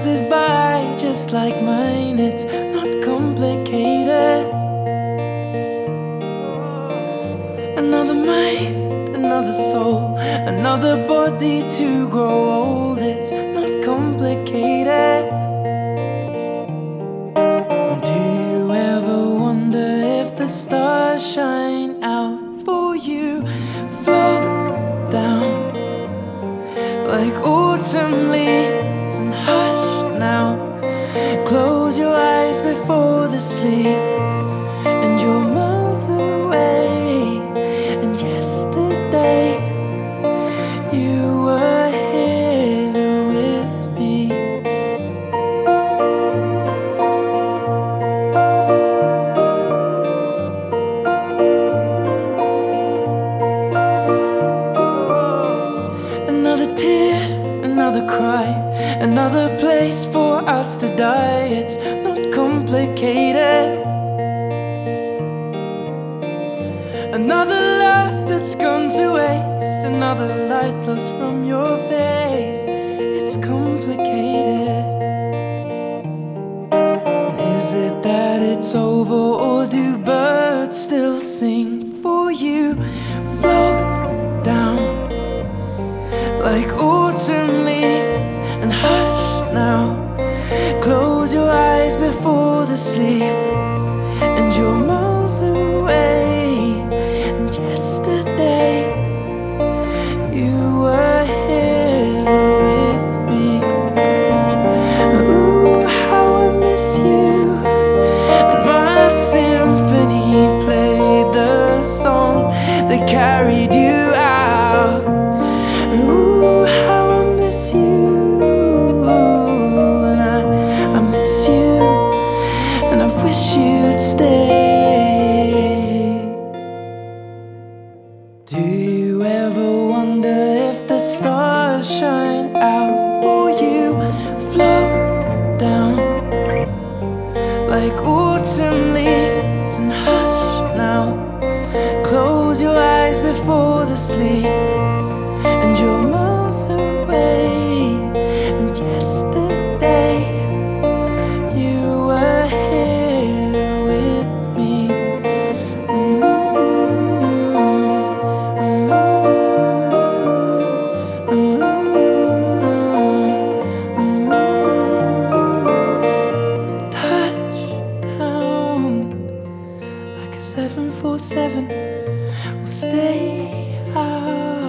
passes by just like mine. It's not complicated. Another mind, another soul, another body to grow old. It's not complicated. Do you ever wonder if the stars shine out for you? Like autumn leaves another cry, another place for us to die. It's not complicated. Another love that's gone to waste, another light lost from your face. It's complicated. Is it that it's over, or do birds still sing for you? Float down like autumn before the sleep, and you're miles away. And yesterday, you were here with me. Ooh, how I miss you. And my symphony played the song that carried you stay. Do you ever wonder if the stars shine out for you? Float down like autumn leaves and hush now. Close your eyes before the sleep, and you're miles away. And yesterday, 747 will stay out.